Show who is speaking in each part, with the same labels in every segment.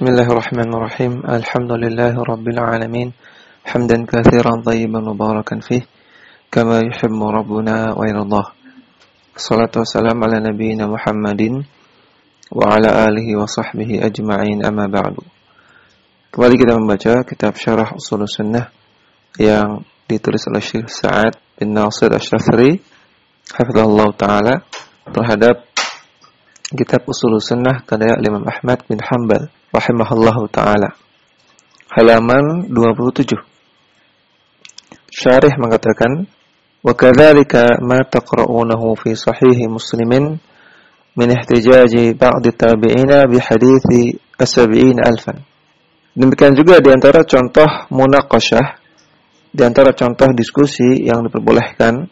Speaker 1: بسم الله الرحمن الرحيم الحمد لله رب العالمين حمدا كثيرا طيبا مباركا فيه كما يحب ربنا ويرضاه الصلاة والسلام على نبينا محمد وعلى آله وصحبه أجمعين أما بعد Kembali kita membaca kitab Syarah Usul Sunnah yang ditulis oleh Syekh Sa'ad bin Nasir Asy-Syafi'i hafizallahu taala terhadap kitab Usul Sunnah karya Imam Ahmad bin Hanbal rahimahullahu taala. Halaman 27. Syarih mengatakan wa kadzalika ma taqra'unahu fi sahih Muslimin min ihtijaji ba'd tabi'ina bi hadithi as-sab'in alfan. Demikian juga di antara contoh munaqasyah di antara contoh diskusi yang diperbolehkan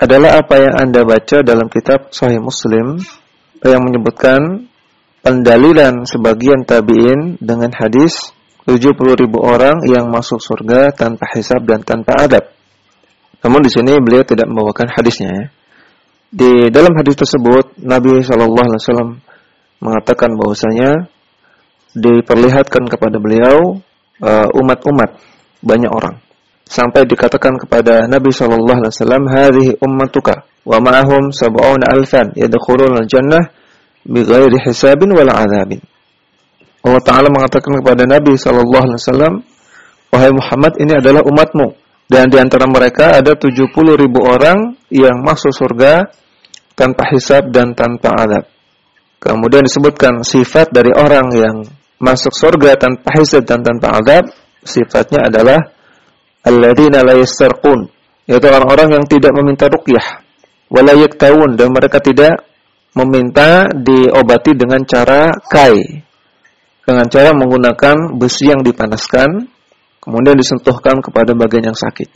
Speaker 1: adalah apa yang Anda baca dalam kitab Sahih Muslim yang menyebutkan pendalilan sebagian tabi'in dengan hadis 70 ribu orang yang masuk surga tanpa hisab dan tanpa adab. Namun di sini beliau tidak membawakan hadisnya ya. Di dalam hadis tersebut Nabi Shallallahu Alaihi Wasallam mengatakan bahwasanya diperlihatkan kepada beliau uh, umat-umat uh, banyak orang sampai dikatakan kepada Nabi Shallallahu Alaihi Wasallam hadhihi ummatuka wa ma'ahum sab'una alfan yadkhuluna al-jannah bighairi hisabin wala adzabin. Allah Ta'ala mengatakan kepada Nabi Sallallahu Alaihi Wasallam, Wahai Muhammad, ini adalah umatmu. Dan di antara mereka ada 70 ribu orang yang masuk surga tanpa hisab dan tanpa adab. Kemudian disebutkan sifat dari orang yang masuk surga tanpa hisab dan tanpa adab. Sifatnya adalah alladzina la yaitu orang-orang yang tidak meminta ruqyah, wala yaktawun dan mereka tidak meminta diobati dengan cara kai. Dengan cara menggunakan besi yang dipanaskan, kemudian disentuhkan kepada bagian yang sakit.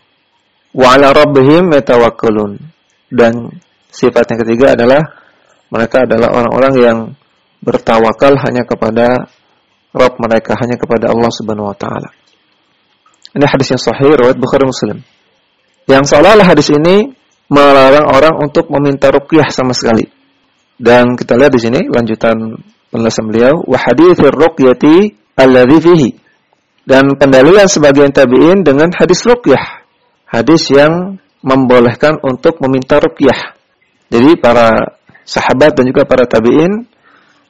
Speaker 1: Wa ala rabbihim yatawakkalun. Dan sifat yang ketiga adalah mereka adalah orang-orang yang bertawakal hanya kepada Rabb mereka, hanya kepada Allah Subhanahu wa taala. Ini hadis yang sahih riwayat Bukhari Muslim. Yang seolah-olah hadis ini melarang orang untuk meminta ruqyah sama sekali. Dan kita lihat di sini lanjutan penjelasan beliau wa haditsir ruqyati alladhi fihi. Dan pendalilan sebagian tabi'in dengan hadis ruqyah. Hadis yang membolehkan untuk meminta ruqyah. Jadi para sahabat dan juga para tabi'in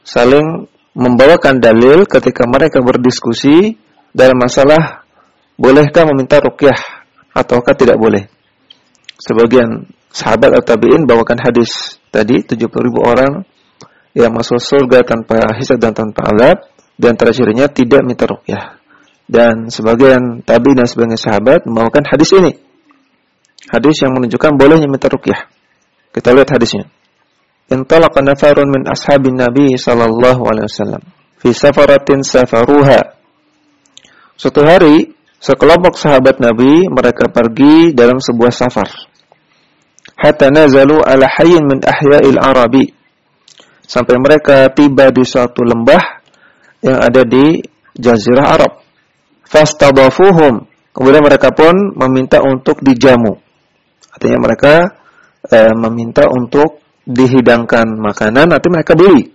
Speaker 1: saling membawakan dalil ketika mereka berdiskusi dalam masalah bolehkah meminta ruqyah ataukah tidak boleh. Sebagian sahabat atau tabi'in bawakan hadis tadi 70 ribu orang yang masuk surga tanpa hisab dan tanpa azab dan antara cirinya tidak minta ruqyah. Dan sebagian tabi dan sebagian sahabat membawakan hadis ini. Hadis yang menunjukkan bolehnya minta ruqyah. Kita lihat hadisnya. Intalaqa nafarun min ashabin Nabi sallallahu alaihi wasallam fi safaratin safaruha. Suatu hari sekelompok sahabat Nabi mereka pergi dalam sebuah safar hatta nazalu ala hayyin min ahya'il arabi. Sampai mereka tiba di suatu lembah yang ada di jazirah Arab. Fastadafuhum. Kemudian mereka pun meminta untuk dijamu. Artinya mereka eh, meminta untuk dihidangkan makanan nanti mereka beli.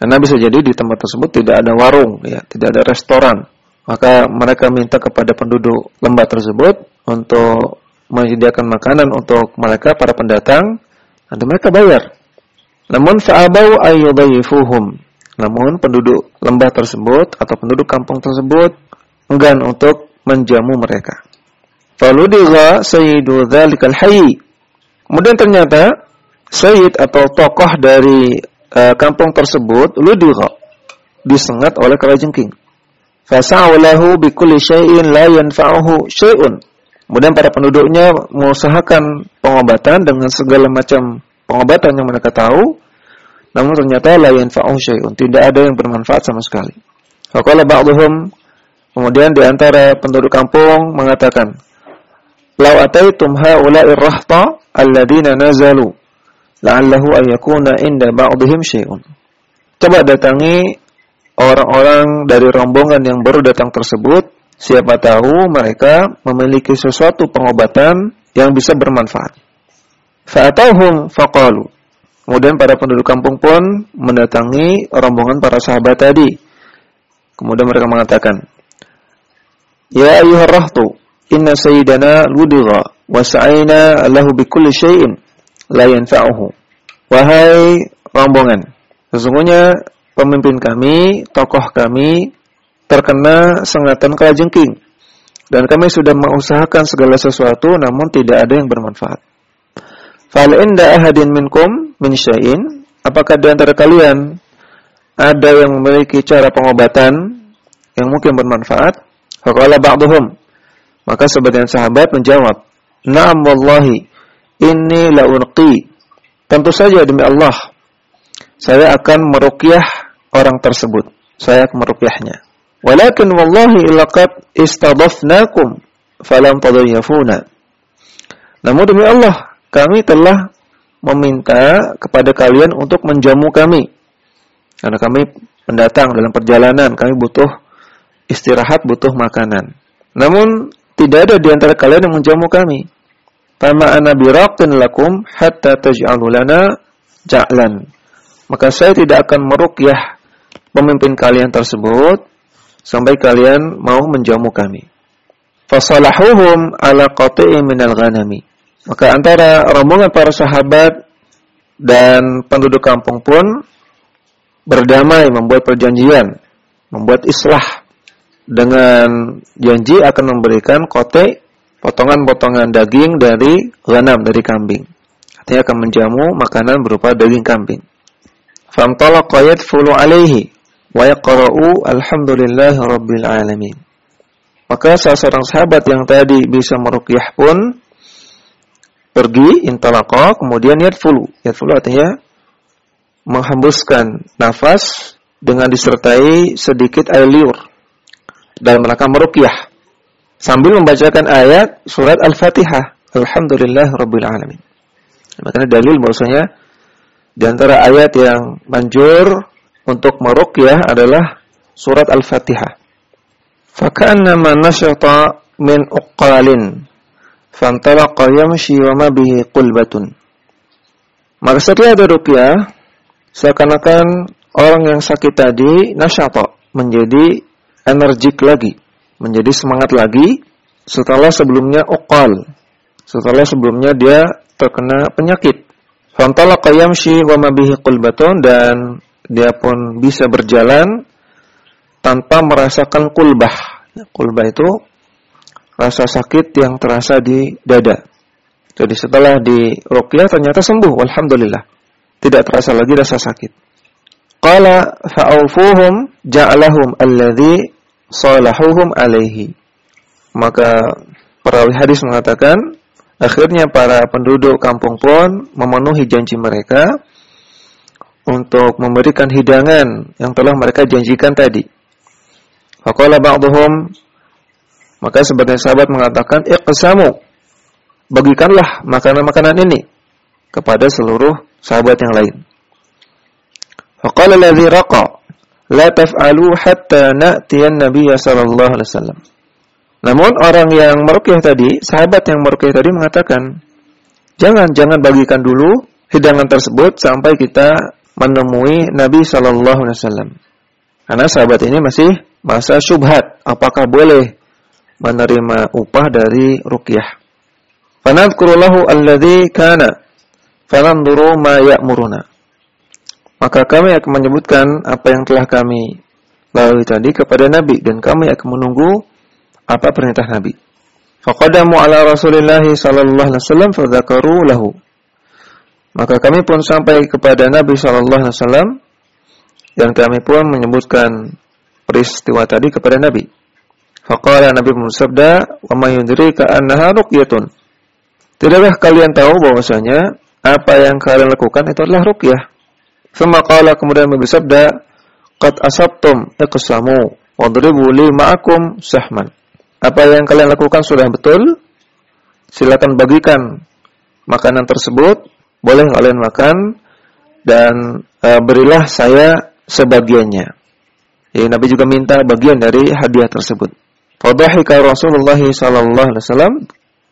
Speaker 1: Karena bisa jadi di tempat tersebut tidak ada warung ya tidak ada restoran. Maka mereka minta kepada penduduk lembah tersebut untuk menyediakan makanan untuk mereka para pendatang, nanti mereka bayar. Namun fa'abau ayyudayifuhum. Namun penduduk lembah tersebut atau penduduk kampung tersebut enggan untuk menjamu mereka. Faludigha sayyidu dzalikal hayy. Kemudian ternyata sayyid atau tokoh dari uh, kampung tersebut ludigha disengat oleh kalajengking. Fasa'ulahu bikulli syai'in la yanfa'uhu. Kemudian para penduduknya mengusahakan pengobatan dengan segala macam pengobatan yang mereka tahu, namun ternyata la yanfa'u syai'un, tidak ada yang bermanfaat sama sekali. Faqala ba'dhum kemudian di antara penduduk kampung mengatakan, "Lau ataitum haula'ir rahta alladziina nazalu, la'allahu an yakuna inda ba'dihim syai'un." Coba datangi orang-orang dari rombongan yang baru datang tersebut Siapa tahu mereka memiliki sesuatu pengobatan yang bisa bermanfaat. Fa'atauhum faqalu. Kemudian para penduduk kampung pun mendatangi rombongan para sahabat tadi. Kemudian mereka mengatakan, Ya ayuhar rahtu, inna sayyidana ludigha wa sa'ayna lahu bikulli syai'in la yanfa'uhu. Wahai rombongan, sesungguhnya pemimpin kami, tokoh kami terkena sengatan kalajengking dan kami sudah mengusahakan segala sesuatu namun tidak ada yang bermanfaat. Fal inda ahadin minkum min syai'in apakah di antara kalian ada yang memiliki cara pengobatan yang mungkin bermanfaat? Faqala ba'dhum maka sebagian sahabat menjawab, "Na'am wallahi, inni la unqi." Tentu saja demi Allah, saya akan meruqyah orang tersebut. Saya akan meruqyahnya. Walakin wallahi laqad istadafnakum falam tadayafuna. Namun demi Allah, kami telah meminta kepada kalian untuk menjamu kami. Karena kami mendatang dalam perjalanan, kami butuh istirahat, butuh makanan. Namun tidak ada di antara kalian yang menjamu kami. Fama ana biraqin lakum hatta taj'alu lana ja'lan. Maka saya tidak akan meruqyah pemimpin kalian tersebut sampai kalian mau menjamu kami. Fasalahuhum ala qati'in minal ghanami. Maka antara rombongan para sahabat dan penduduk kampung pun berdamai membuat perjanjian, membuat islah dengan janji akan memberikan kote potongan-potongan daging dari ghanam dari kambing. Artinya akan menjamu makanan berupa daging kambing. Famtalaqa yadfulu alaihi wa yaqra'u alhamdulillahi rabbil alamin. Maka salah seorang sahabat yang tadi bisa meruqyah pun pergi intalaqa kemudian yadfulu. Yadfulu artinya menghembuskan nafas dengan disertai sedikit air liur dalam rangka meruqyah sambil membacakan ayat surat Al-Fatihah. Alhamdulillah rabbil alamin. Makanya dalil bahwasanya di antara ayat yang manjur untuk meruqyah adalah surat Al-Fatihah. Faka'annama nasyata min uqalin fantalaqa yamshi wa ma bihi. Maka setelah ada ruqyah, seakan-akan orang yang sakit tadi nasyata, menjadi energik lagi, menjadi semangat lagi setelah sebelumnya uqal. Setelah sebelumnya dia terkena penyakit. Fantalaqa yamshi wa ma bihi qulbatun dan dia pun bisa berjalan tanpa merasakan kulbah. Kulbah itu rasa sakit yang terasa di dada. Jadi setelah di ruqyah ternyata sembuh, alhamdulillah. Tidak terasa lagi rasa sakit. Qala fa'awfuhum ja'alahum alladhi salahuhum alaihi. Maka perawi hadis mengatakan, akhirnya para penduduk kampung pun memenuhi janji mereka untuk memberikan hidangan yang telah mereka janjikan tadi. Faqala ba'dhum maka sebagian sahabat mengatakan iqsamu bagikanlah makanan-makanan ini kepada seluruh sahabat yang lain. Faqala alladhi raqa la taf'alu hatta na'tiya an-nabiy sallallahu alaihi wasallam. Namun orang yang meruqyah tadi, sahabat yang meruqyah tadi mengatakan, "Jangan jangan bagikan dulu hidangan tersebut sampai kita menemui Nabi Shallallahu Alaihi Wasallam. Karena sahabat ini masih masa syubhat, apakah boleh menerima upah dari rukyah? Fanadkurulahu alladhi kana fananduru ma ya'muruna. Maka kami akan menyebutkan apa yang telah kami lalui tadi kepada Nabi dan kami akan menunggu apa perintah Nabi. Faqadamu ala Rasulillah sallallahu alaihi wasallam fadzakaru lahu. Maka kami pun sampai kepada Nabi Shallallahu Alaihi Wasallam dan kami pun menyebutkan peristiwa tadi kepada Nabi. Faqala Nabi bersabda, "Wa may yudrika annaha ruqyatun." Tidakkah kalian tahu bahwasanya apa yang kalian lakukan itu adalah ruqyah? Thumma qala kemudian Nabi bersabda, "Qad asabtum iqsamu wadribu li ma'akum sahman." Apa yang kalian lakukan sudah betul? Silakan bagikan makanan tersebut boleh kalian makan dan e, berilah saya sebagiannya. Ya, Nabi juga minta bagian dari hadiah tersebut. Fadhahika Rasulullah sallallahu alaihi wasallam,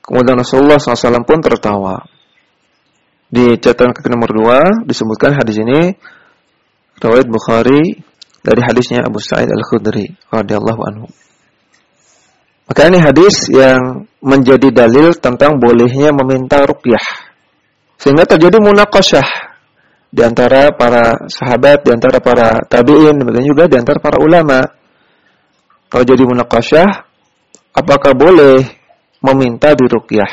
Speaker 1: kemudian Rasulullah SAW pun tertawa. Di catatan kaki nomor 2 disebutkan hadis ini riwayat Bukhari dari hadisnya Abu Sa'id Al-Khudri radhiyallahu anhu. Maka ini hadis yang menjadi dalil tentang bolehnya meminta ruqyah. Sehingga terjadi munaqasyah di antara para sahabat, di antara para tabi'in, demikian juga di antara para ulama. Kalau jadi munaqasyah, apakah boleh meminta di ruqyah?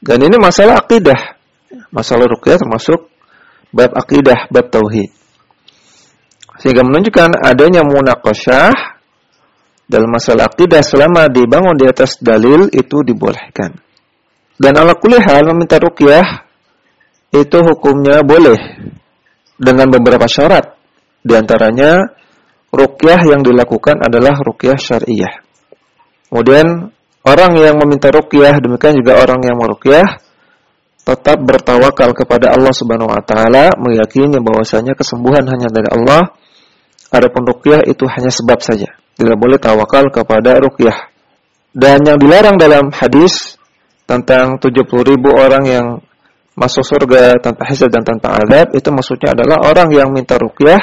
Speaker 1: Dan ini masalah akidah. Masalah ruqyah termasuk bab akidah, bab tauhid. Sehingga menunjukkan adanya munaqasyah dalam masalah akidah selama dibangun di atas dalil itu dibolehkan. Dan ala kulli hal meminta ruqyah itu hukumnya boleh dengan beberapa syarat. Di antaranya ruqyah yang dilakukan adalah ruqyah syariah. Kemudian orang yang meminta ruqyah demikian juga orang yang meruqyah tetap bertawakal kepada Allah Subhanahu wa taala, meyakini bahwasanya kesembuhan hanya dari Allah. Adapun ruqyah itu hanya sebab saja tidak boleh tawakal kepada rukyah. Dan yang dilarang dalam hadis tentang 70 ribu orang yang masuk surga tanpa hisab dan tanpa adab itu maksudnya adalah orang yang minta rukyah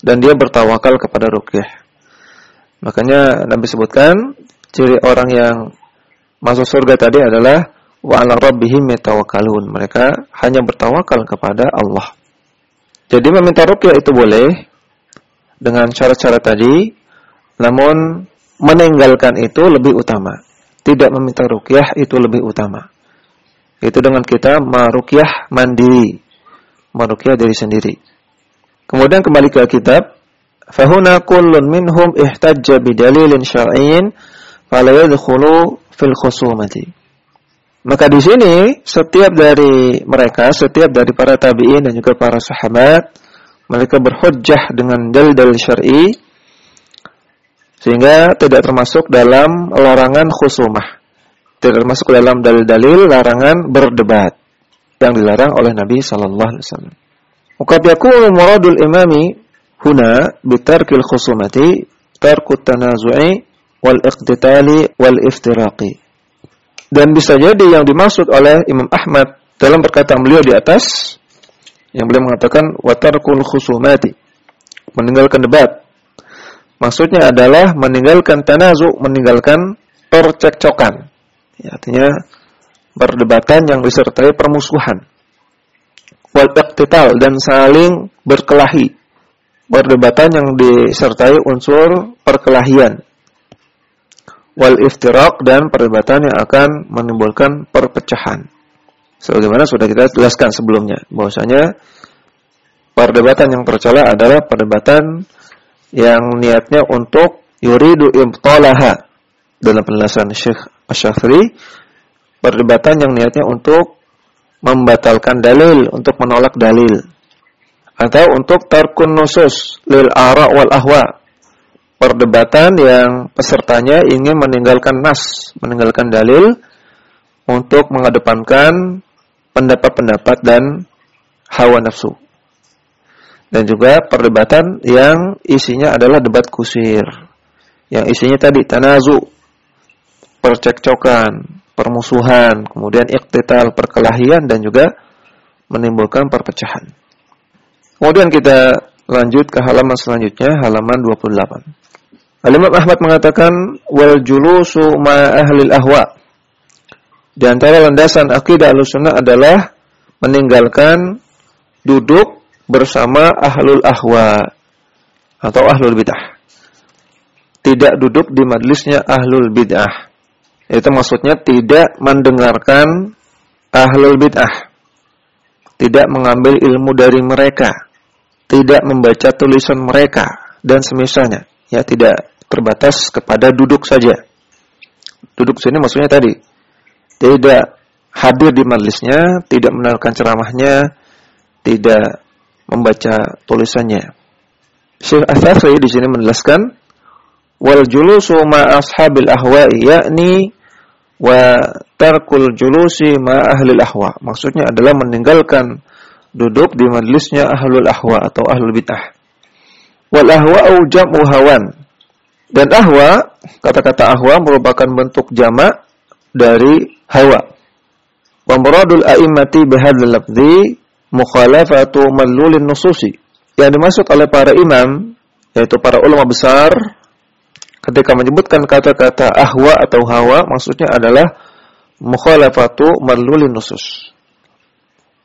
Speaker 1: dan dia bertawakal kepada rukyah. Makanya Nabi sebutkan ciri orang yang masuk surga tadi adalah wa ala rabbihim yatawakkalun. Mereka hanya bertawakal kepada Allah. Jadi meminta rukyah itu boleh dengan cara-cara tadi namun meninggalkan itu lebih utama. Tidak meminta rukyah itu lebih utama. Itu dengan kita merukyah mandiri. Merukyah diri sendiri. Kemudian kembali ke kitab. Fahuna kullun minhum ihtajja bidalilin syar'in fala yadkhulu fil khusumati. Maka di sini setiap dari mereka, setiap dari para tabi'in dan juga para sahabat, mereka berhujjah dengan dalil-dalil syar'i sehingga tidak termasuk dalam larangan khusumah. Termasuk dalam dalil-dalil larangan berdebat yang dilarang oleh Nabi sallallahu alaihi wasallam. Waqad yakunu muradul imami huna bitarkil khusumati tarku tanazu'i wal iqtitali wal iftiraqi. Dan bisa jadi yang dimaksud oleh Imam Ahmad dalam perkataan beliau di atas yang beliau mengatakan watarkul khusumati meninggalkan debat Maksudnya adalah meninggalkan tanazu, meninggalkan percekcokan. Ya, artinya perdebatan yang disertai permusuhan. Wal dan saling berkelahi. Perdebatan yang disertai unsur perkelahian. Wal iftirak dan perdebatan yang akan menimbulkan perpecahan. Sebagaimana sudah kita jelaskan sebelumnya, bahwasanya perdebatan yang tercela adalah perdebatan yang niatnya untuk yuridu ibtalaha dalam penjelasan Syekh Asy-Syafri perdebatan yang niatnya untuk membatalkan dalil untuk menolak dalil. Atau untuk tarkun nusus lil ara wal ahwa. Perdebatan yang pesertanya ingin meninggalkan nas meninggalkan dalil untuk mengedepankan pendapat-pendapat dan hawa nafsu. Dan juga perdebatan yang isinya adalah debat kusir. Yang isinya tadi tanazu, percekcokan, permusuhan, kemudian iktital, perkelahian dan juga menimbulkan perpecahan. Kemudian kita lanjut ke halaman selanjutnya, halaman 28. Al-Imam Ahmad mengatakan wal julusu ma ahli ahwa. Di antara landasan akidah Ahlussunnah adalah meninggalkan duduk bersama ahlul ahwa atau ahlul bid'ah. Tidak duduk di majlisnya ahlul bid'ah. Itu maksudnya tidak mendengarkan ahlul bid'ah. Tidak mengambil ilmu dari mereka. Tidak membaca tulisan mereka dan semisalnya. Ya, tidak terbatas kepada duduk saja. Duduk sini maksudnya tadi tidak hadir di majlisnya, tidak mendengarkan ceramahnya, tidak membaca tulisannya. Syekh Asy-Syafi'i di sini menjelaskan wal julusu ma ashabil ahwa'i yakni wa tarkul julusi ma ahli ahwa. Maksudnya adalah meninggalkan duduk di majlisnya ahlul ahwa atau ahlul bid'ah. Wal ahwa'u jam'u hawan. Dan ahwa, kata-kata ahwa merupakan bentuk jamak dari hawa. Wa muradul a'immati bihadzal lafzi mukhalafatu madlulin nususi. Yang dimaksud oleh para imam yaitu para ulama besar ketika menyebutkan kata-kata ahwa atau hawa maksudnya adalah mukhalafatu marlulin nusus.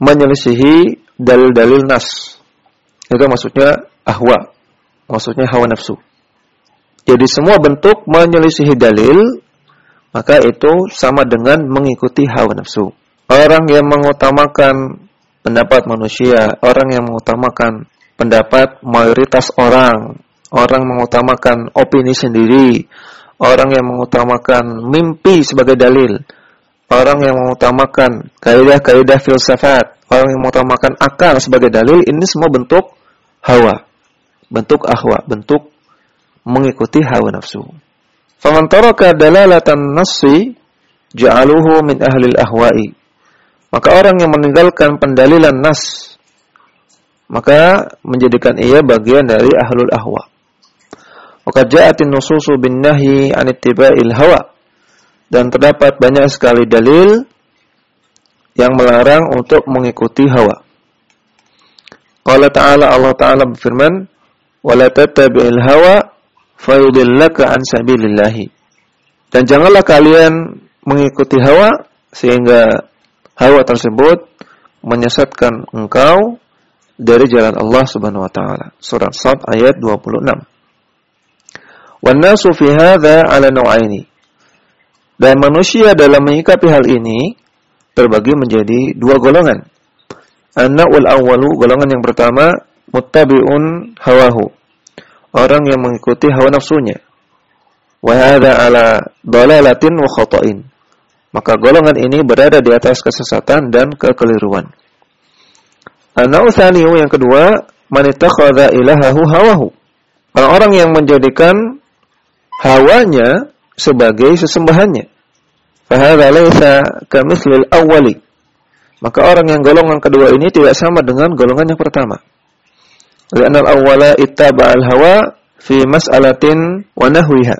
Speaker 1: Menyelisihi dalil-dalil nas. Itu maksudnya ahwa. Maksudnya hawa nafsu. Jadi semua bentuk menyelisihi dalil maka itu sama dengan mengikuti hawa nafsu. Orang yang mengutamakan pendapat manusia, orang yang mengutamakan pendapat mayoritas orang, orang mengutamakan opini sendiri, orang yang mengutamakan mimpi sebagai dalil, orang yang mengutamakan kaidah-kaidah filsafat, orang yang mengutamakan akal sebagai dalil, ini semua bentuk hawa, bentuk ahwa, bentuk mengikuti hawa nafsu. Faman taraka dalalatan nassi ja'aluhu min ahli al-ahwa'i. Maka orang yang meninggalkan pendalilan nas maka menjadikan ia bagian dari ahlul ahwa. Maka ja'atin nususu bin nahyi an hawa. Dan terdapat banyak sekali dalil yang melarang untuk mengikuti hawa. Qala ta'ala Allah ta'ala berfirman, "Wa la tattabi'il hawa fayudillaka an sabilillahi. Dan janganlah kalian mengikuti hawa sehingga hawa tersebut menyesatkan engkau dari jalan Allah Subhanahu wa taala. Surat Sad ayat 26. Wan fi hadza ala. Dan manusia dalam menyikapi hal ini terbagi menjadi dua golongan. An-na'ul awwalu golongan yang pertama muttabi'un hawahu orang yang mengikuti hawa nafsunya. Wa hadza ala dalalatin wa khata'in. Maka golongan ini berada di atas kesesatan dan kekeliruan. Anau yang kedua, man ittakhadha ilahahu hawahu. Orang-orang yang menjadikan hawanya sebagai sesembahannya. Fahadha laysa kamithlil awwali. Maka orang yang golongan kedua ini tidak sama dengan golongan yang pertama. Karena awwala ittaba'al hawa fi mas'alatin wa nahwiha.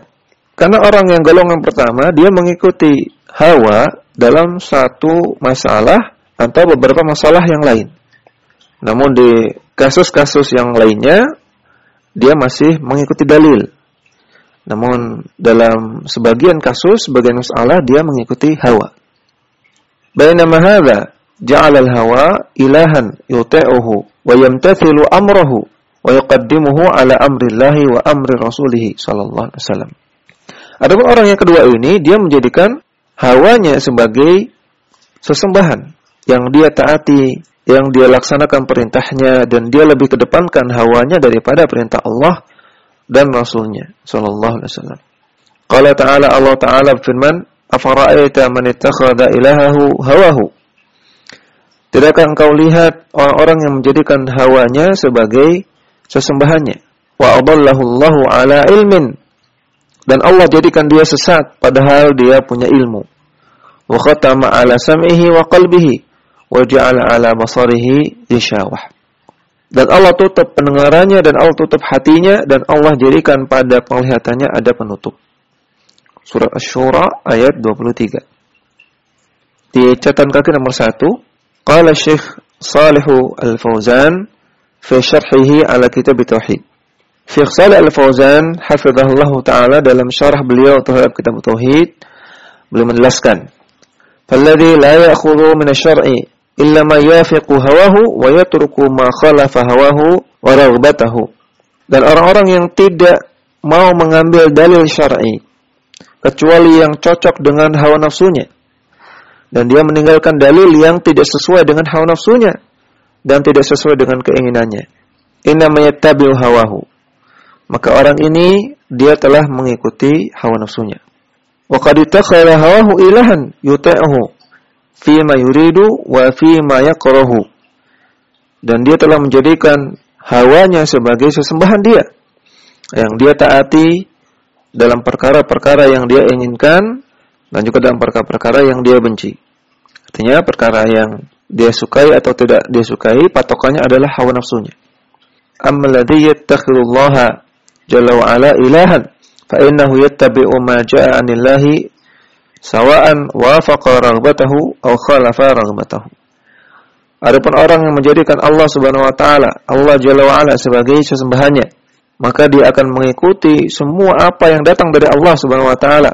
Speaker 1: Karena orang yang golongan pertama dia mengikuti hawa dalam satu masalah atau beberapa masalah yang lain. Namun di kasus-kasus yang lainnya dia masih mengikuti dalil. Namun dalam sebagian kasus, sebagian masalah dia mengikuti hawa. Bainama hadha ja'ala al-hawa ilahan yuti'uhu wa yamtathilu amrahu wa yuqaddimuhu ala amrillahi wa amri rasulih sallallahu alaihi wasallam. Adapun orang yang kedua ini dia menjadikan hawanya sebagai sesembahan yang dia taati, yang dia laksanakan perintahnya dan dia lebih kedepankan hawanya daripada perintah Allah dan Rasulnya sallallahu alaihi wasallam. Qala ta'ala Allah ta'ala berfirman, "Afara'aita man ittakhadha ilahahu hawahu?" Tidakkah engkau lihat orang-orang yang menjadikan hawanya sebagai sesembahannya? Wa adallahu ala ilmin. Dan Allah jadikan dia sesat padahal dia punya ilmu. Wa khatama ala sam'ihi wa qalbihi wa ja'ala ala basarihi dishawah. Dan Allah tutup pendengarannya dan Allah tutup hatinya dan Allah jadikan pada penglihatannya ada penutup. Surah Ash-Shura ayat 23. Di catatan kaki nomor 1, qala Syekh Salihu Al-Fauzan fi syarhihi ala kitab tauhid. Syekh Salih Al-Fauzan hafizahullah taala dalam syarah beliau terhadap kitab tauhid beliau menjelaskan, "Falladhi la ya'khudhu min asy-syar'i illa ma yafiqu hawahu wa yatruku ma khalafa hawahu wa raghbatahu. Dan orang-orang yang tidak mau mengambil dalil syar'i kecuali yang cocok dengan hawa nafsunya dan dia meninggalkan dalil yang tidak sesuai dengan hawa nafsunya dan tidak sesuai dengan keinginannya. Innamaya tabi'u hawahu. Maka orang ini dia telah mengikuti hawa nafsunya. Wa qad hawahu ilahan yuta'uhu fi ma yuridu wa fi ma yakrahu. Dan dia telah menjadikan hawanya sebagai sesembahan dia yang dia taati dalam perkara-perkara yang dia inginkan dan juga dalam perkara-perkara yang dia benci. Artinya perkara yang dia sukai atau tidak dia sukai patokannya adalah hawa nafsunya. Amma alladhi yattakhidullaha jalla wa ilahan fa innahu yattabi'u ma ja'a 'anillahi sawa'an wafaqa raghbatahu aw khalafa raghbatahu. Adapun orang yang menjadikan Allah Subhanahu wa taala, Allah Jalla wa ala sebagai sesembahannya, maka dia akan mengikuti semua apa yang datang dari Allah Subhanahu wa taala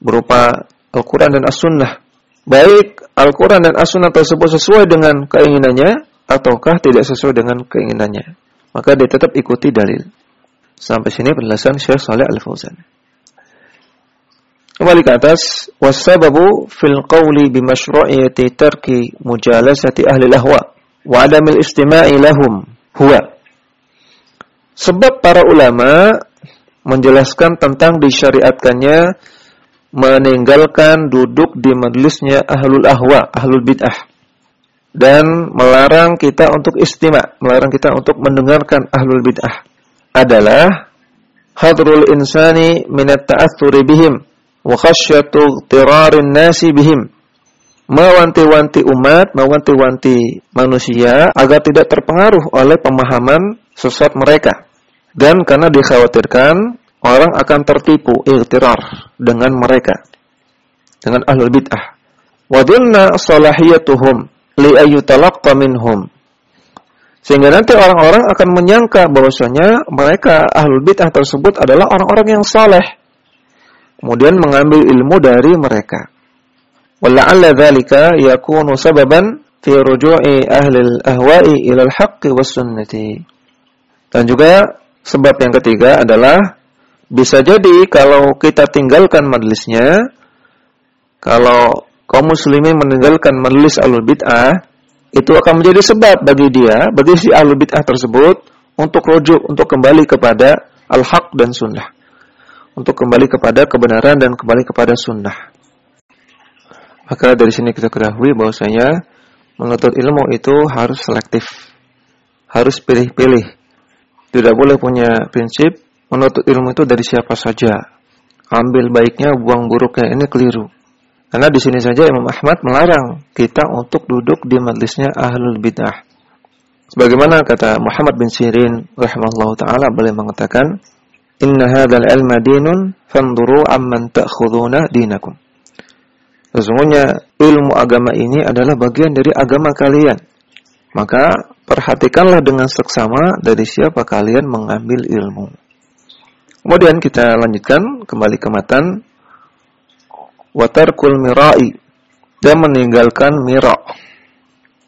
Speaker 1: berupa Al-Qur'an dan As-Sunnah. Baik Al-Qur'an dan As-Sunnah tersebut sesuai dengan keinginannya ataukah tidak sesuai dengan keinginannya. Maka dia tetap ikuti dalil. Sampai sini penjelasan Syekh Saleh Al-Fauzan. Kembali ke atas, wasababu fil qawli bimashru'iyati tarki mujalasati ahli lahwa wa adamil istima'i lahum huwa Sebab para ulama menjelaskan tentang disyariatkannya meninggalkan duduk di majlisnya ahlul ahwa, ahlul bid'ah. Dan melarang kita untuk istima, melarang kita untuk mendengarkan ahlul bid'ah. Adalah hadrul insani minat ta'athuri bihim wa khasyatu nasi bihim. Mewanti-wanti umat, mewanti-wanti manusia agar tidak terpengaruh oleh pemahaman sesat mereka. Dan karena dikhawatirkan orang akan tertipu ightirar dengan mereka dengan ahlul bid'ah. Wadunna salahiyatuhum li ayyutalaqqa minhum. Sehingga nanti orang-orang akan menyangka bahwasanya mereka ahlul bid'ah tersebut adalah orang-orang yang saleh. Kemudian mengambil ilmu dari mereka. Wala'alla dzalika yakunu sababan fi ruju'i ahli al-ahwa'i ila al-haqqi was sunnati. Dan juga sebab yang ketiga adalah bisa jadi kalau kita tinggalkan majlisnya, kalau kaum muslimin meninggalkan majlis alul bid'ah, itu akan menjadi sebab bagi dia, bagi si alul bid'ah tersebut untuk rujuk, untuk kembali kepada al-haq dan sunnah. Untuk kembali kepada kebenaran dan kembali kepada sunnah. Maka dari sini kita ketahui bahwasanya menuntut ilmu itu harus selektif. Harus pilih-pilih tidak boleh punya prinsip menuntut ilmu itu dari siapa saja. Ambil baiknya, buang buruknya. Ini keliru. Karena di sini saja Imam Ahmad melarang kita untuk duduk di majlisnya ahlul bid'ah. Sebagaimana kata Muhammad bin Sirin rahimahullah taala boleh mengatakan, "Inna hadzal ilma dinun fanduru amman ta'khuduna dinakum." Sesungguhnya ilmu agama ini adalah bagian dari agama kalian. Maka perhatikanlah dengan seksama dari siapa kalian mengambil ilmu. Kemudian kita lanjutkan kembali ke matan watarkul mirai dan meninggalkan mira.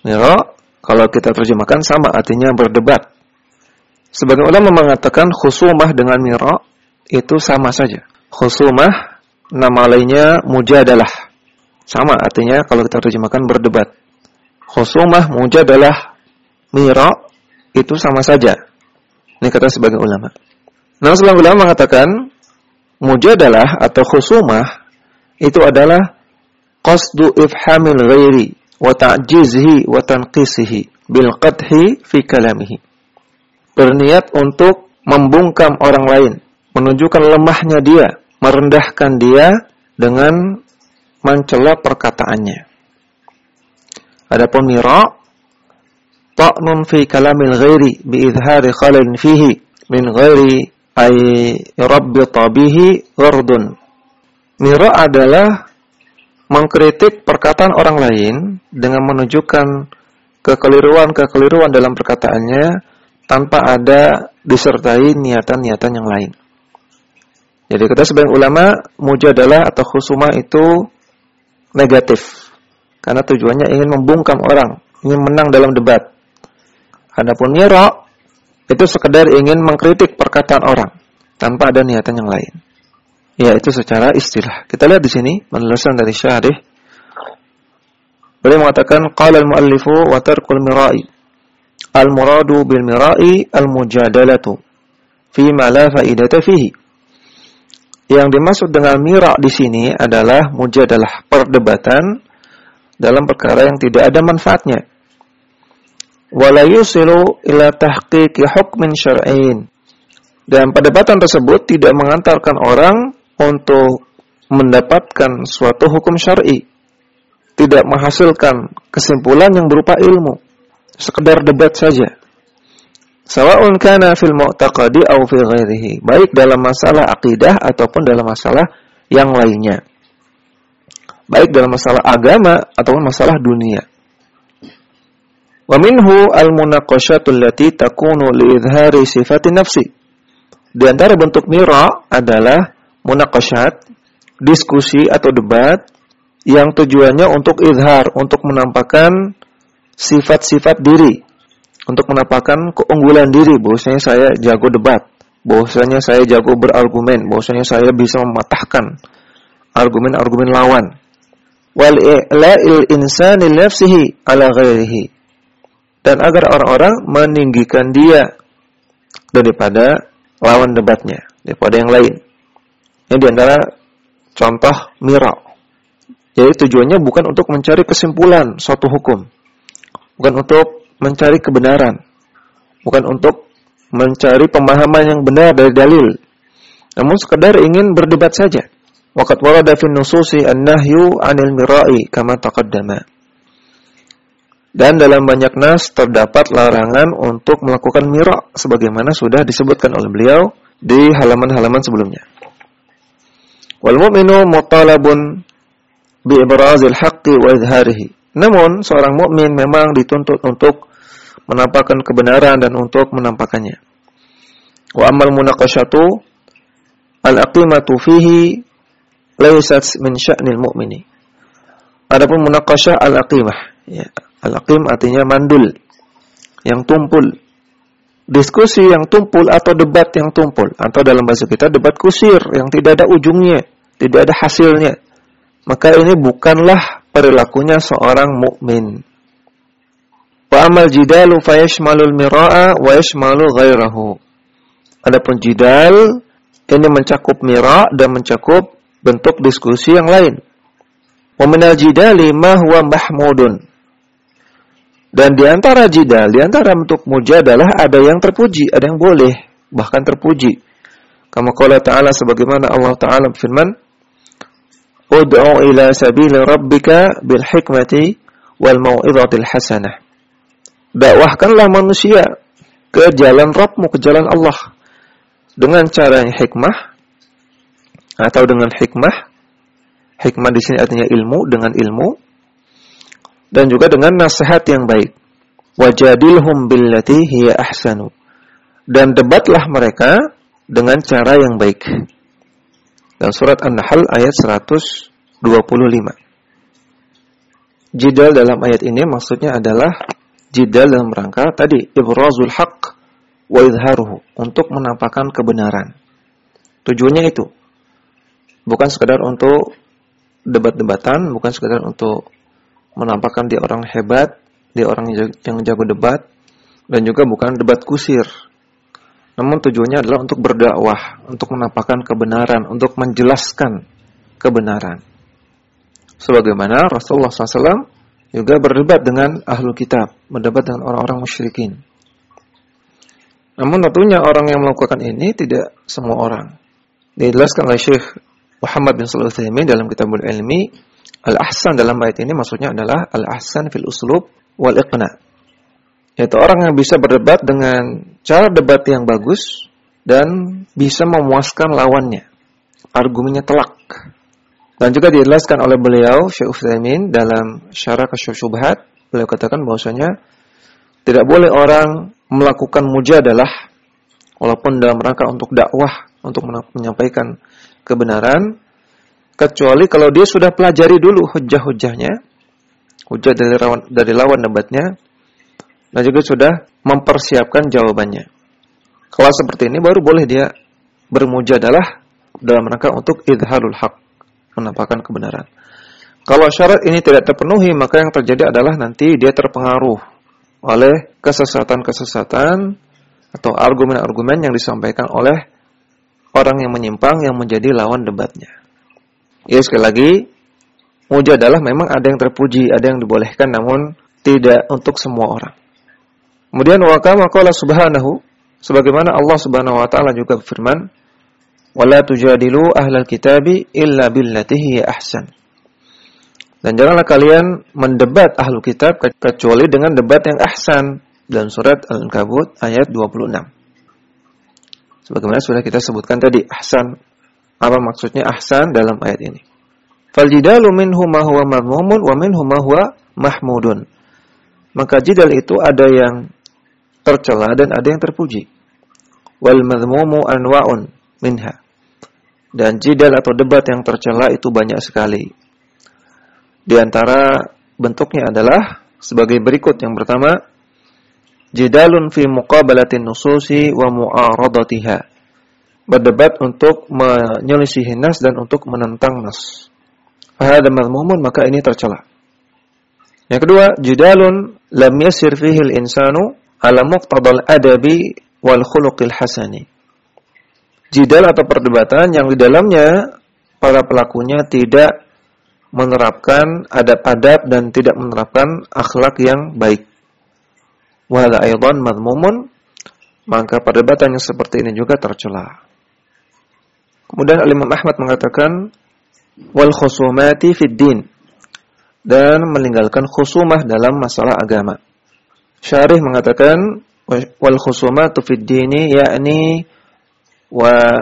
Speaker 1: Mira kalau kita terjemahkan sama artinya berdebat. Sebagian ulama mengatakan khusumah dengan mira itu sama saja. Khusumah nama lainnya mujadalah. Sama artinya kalau kita terjemahkan berdebat. Khusumah mujadalah mira itu sama saja. Ini kata sebagian ulama. Nah, sebagian ulama mengatakan mujadalah atau khusumah itu adalah qasdu ifhamil ghairi wa ta'jizhi wa tanqisihi bil qadhi fi kalamihi. Berniat untuk membungkam orang lain, menunjukkan lemahnya dia, merendahkan dia dengan mencela perkataannya. Adapun mira ta'nun fi kalamil ghairi bi idhari khalalin fihi min ghairi ay rabbita bihi ghardun. Mira adalah mengkritik perkataan orang lain dengan menunjukkan kekeliruan-kekeliruan dalam perkataannya tanpa ada disertai niatan-niatan yang lain. Jadi kata sebagian ulama, mujadalah atau khusumah itu negatif. Karena tujuannya ingin membungkam orang, ingin menang dalam debat. Adapun nyerok itu sekedar ingin mengkritik perkataan orang tanpa ada niatan yang lain. Ya, itu secara istilah. Kita lihat di sini penjelasan dari Syarih. Beliau mengatakan qala al-muallifu wa tarkul mira'i. Al-muradu bil mira'i la faidata fihi. Yang dimaksud dengan mira di sini adalah mujadalah perdebatan dalam perkara yang tidak ada manfaatnya wala yusilu ila tahqiqi hukmin syar'in. Dan perdebatan tersebut tidak mengantarkan orang untuk mendapatkan suatu hukum syar'i. Tidak menghasilkan kesimpulan yang berupa ilmu. Sekedar debat saja. Sawa'un kana fil mu'taqadi aw fi ghairihi. Baik dalam masalah akidah ataupun dalam masalah yang lainnya. Baik dalam masalah agama ataupun masalah dunia. Wa minhu al-munaqashatu allati takunu li idhari sifati nafsi Di antara bentuk mira adalah munakashat, diskusi atau debat yang tujuannya untuk izhar, untuk menampakkan sifat-sifat diri, untuk menampakkan keunggulan diri, bahwasanya saya jago debat, bahwasanya saya jago berargumen, bahwasanya saya bisa mematahkan argumen-argumen lawan. Wal i'la'il insani nafsihi ala ghairihi. Dan agar orang-orang meninggikan dia daripada lawan debatnya, daripada yang lain. Ini di antara contoh mira. Jadi tujuannya bukan untuk mencari kesimpulan suatu hukum. Bukan untuk mencari kebenaran. Bukan untuk mencari pemahaman yang benar dari dalil. Namun sekedar ingin berdebat saja. Waqad warada fi nususi an-nahyu 'anil mira'i kama taqaddama. Dan dalam banyak nas terdapat larangan untuk melakukan mira sebagaimana sudah disebutkan oleh beliau di halaman-halaman sebelumnya. Wal mu'minu mutalabun bi ibrazil haqqi wa izharihi. Namun seorang mukmin memang dituntut untuk menampakkan kebenaran dan untuk menampakkannya. Wa amal munaqashatu al-aqimatu fihi laysat min sya'nil mu'mini. Adapun munaqashah al-aqimah, ya, Al-aqim artinya mandul yang tumpul. Diskusi yang tumpul atau debat yang tumpul atau dalam bahasa kita debat kusir yang tidak ada ujungnya, tidak ada hasilnya. Maka ini bukanlah perilakunya seorang mukmin. Wa amal jidalu fayashmalul mira'a wa yashmalu ghairahu. Adapun jidal ini mencakup mira dan mencakup bentuk diskusi yang lain. Wa minal jidali ma huwa mahmudun. Dan di antara jidal, di antara bentuk adalah ada yang terpuji, ada yang boleh, bahkan terpuji. Kama qala ta'ala sebagaimana Allah Ta'ala berfirman, Ud'u ila sabili rabbika bil hikmati wal mau'izatil hasanah. Dakwahkanlah manusia ke jalan Rabbmu, ke jalan Allah. Dengan cara yang hikmah, atau dengan hikmah, hikmah di sini artinya ilmu, dengan ilmu, dan juga dengan nasihat yang baik. Wajadilhum billati hiya ahsanu. Dan debatlah mereka dengan cara yang baik. Dan surat An-Nahl ayat 125. Jidal dalam ayat ini maksudnya adalah jidal dalam rangka tadi ibrazul haq wa izharuhu untuk menampakkan kebenaran. Tujuannya itu bukan sekedar untuk debat-debatan, bukan sekedar untuk menampakkan dia orang hebat, dia orang yang jago debat, dan juga bukan debat kusir. Namun tujuannya adalah untuk berdakwah, untuk menampakkan kebenaran, untuk menjelaskan kebenaran. Sebagaimana Rasulullah SAW juga berdebat dengan ahlu kitab, berdebat dengan orang-orang musyrikin. Namun tentunya orang yang melakukan ini tidak semua orang. Dijelaskan oleh Syekh Muhammad bin Shalih dalam kitabul ilmi Al-ahsan dalam ayat ini maksudnya adalah al-ahsan fil uslub wal iqna. Yaitu orang yang bisa berdebat dengan cara debat yang bagus dan bisa memuaskan lawannya. Argumennya telak. Dan juga dijelaskan oleh beliau Syekh Utsaimin dalam Syarah Syubhat, beliau katakan bahwasanya tidak boleh orang melakukan mujadalah walaupun dalam rangka untuk dakwah, untuk menyampaikan kebenaran kecuali kalau dia sudah pelajari dulu hujah-hujahnya, hujah dari lawan debatnya, dan juga sudah mempersiapkan jawabannya. Kalau seperti ini baru boleh dia bermujadalah dalam rangka untuk idharul haq, menampakkan kebenaran. Kalau syarat ini tidak terpenuhi, maka yang terjadi adalah nanti dia terpengaruh oleh kesesatan-kesesatan atau argumen-argumen yang disampaikan oleh orang yang menyimpang yang menjadi lawan debatnya. Ya sekali lagi, muja adalah memang ada yang terpuji, ada yang dibolehkan namun tidak untuk semua orang. Kemudian wa kama qala subhanahu sebagaimana Allah Subhanahu wa taala juga berfirman, "Wala tujadilu ahlal kitabi illa billati hiya ahsan." Dan janganlah kalian mendebat ahlu kitab kecuali dengan debat yang ahsan dalam surat Al-Ankabut ayat 26. Sebagaimana sudah kita sebutkan tadi, ahsan apa maksudnya ahsan dalam ayat ini? Fal jidalu minhu ma huwa madmumun wa minhu ma huwa mahmudun. Maka jidal itu ada yang tercela dan ada yang terpuji. wal madhmumu anwa'un minha. Dan jidal atau debat yang tercela itu banyak sekali. Di antara bentuknya adalah sebagai berikut. Yang pertama, jidalun fi muqabalatin nususi wa mu'aradatiha. Berdebat untuk menyelisihi nas dan untuk menentang nas. Fahada madhmumun maka ini tercela. Yang kedua, jidalun lam yasir fihi al-insanu ala muqtadal adabi wal khuluqil hasani. Jidal atau perdebatan yang di dalamnya para pelakunya tidak menerapkan adab-adab dan tidak menerapkan akhlak yang baik. Wala aidan madmumun maka perdebatan yang seperti ini juga tercela. Kemudian Imam Ahmad mengatakan wal khusumati fid din dan meninggalkan khusumah dalam masalah agama. Syarih mengatakan wal khusumatu fid dini yakni wa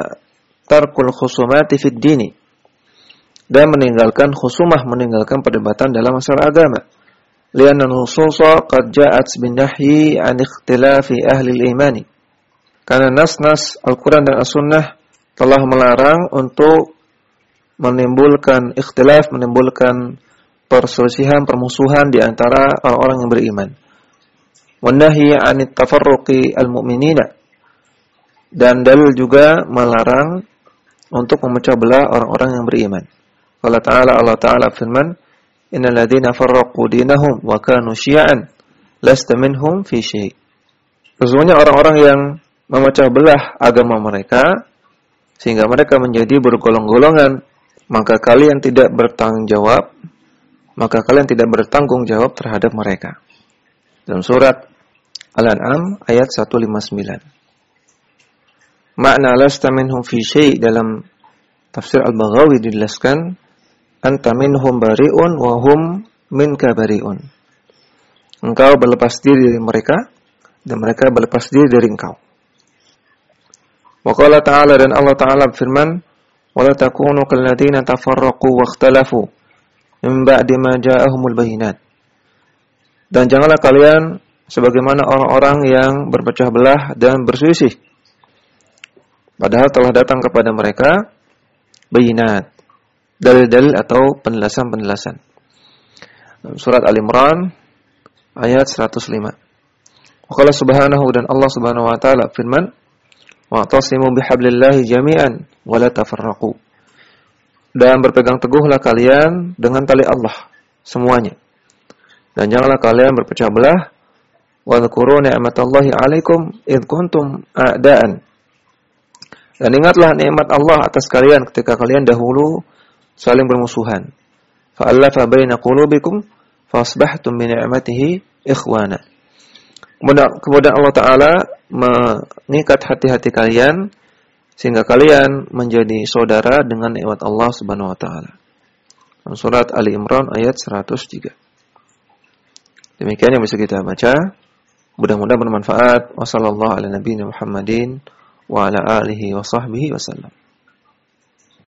Speaker 1: tarkul khusumati fid dini. Dan meninggalkan khusumah meninggalkan perdebatan dalam masalah agama. Lianna nususa qad ja'at bin nahyi an ikhtilafi ahli al-imani. Karena nas-nas Al-Qur'an dan As-Sunnah telah melarang untuk menimbulkan ikhtilaf menimbulkan perselisihan permusuhan di antara orang-orang yang beriman Wanahi anit tafarruqi al-mu'minina. Dan dalil juga melarang untuk memecah belah orang-orang yang beriman. Allah Ta'ala Allah Ta'ala firman, Innal ladzina farraqu dinahum wa kanu syi'an lasta minhum fi syai'. Sesungguhnya orang-orang yang memecah belah agama mereka sehingga mereka menjadi bergolong-golongan, maka kalian tidak bertanggung jawab, maka kalian tidak bertanggung jawab terhadap mereka. Dalam surat Al-An'am ayat 159. Makna lasta minhum fi syai' dalam tafsir Al-Baghawi dijelaskan anta minhum bari'un wa hum minka bari'un. Engkau berlepas diri dari mereka dan mereka berlepas diri dari engkau. Wa qala ta'ala dan Allah Ta'ala berfirman, "Wa la takunu kal ladzina tafarraqu wa ikhtalafu min ba'di ma ja'ahumul bayinat." Dan janganlah kalian sebagaimana orang-orang yang berpecah belah dan berselisih. Padahal telah datang kepada mereka bayinat, dalil-dalil atau penjelasan-penjelasan. Surat Al-Imran ayat 105. Qala subhanahu dan Allah Subhanahu wa taala firman, "Wa'tasimu bihablillahi jami'an wa la tafarraqu." Dan berpegang teguhlah kalian dengan tali Allah semuanya. Dan janganlah kalian berpecah belah Wadhkuru ni'matallahi 'alaikum id kuntum a'daan. Dan ingatlah nikmat Allah atas kalian ketika kalian dahulu saling bermusuhan. Fa'allafa baina qulubikum fasbahtum bi ni'matihi ikhwana. Kemudian Allah Ta'ala mengikat hati-hati kalian sehingga kalian menjadi saudara dengan nikmat Allah Subhanahu wa taala. Surat Ali Imran ayat 103. Demikian yang bisa kita baca. Mudah-mudahan bermanfaat. Wassalamualaikum warahmatullahi wabarakatuh. wa ala alihi wa sahbihi wasallam.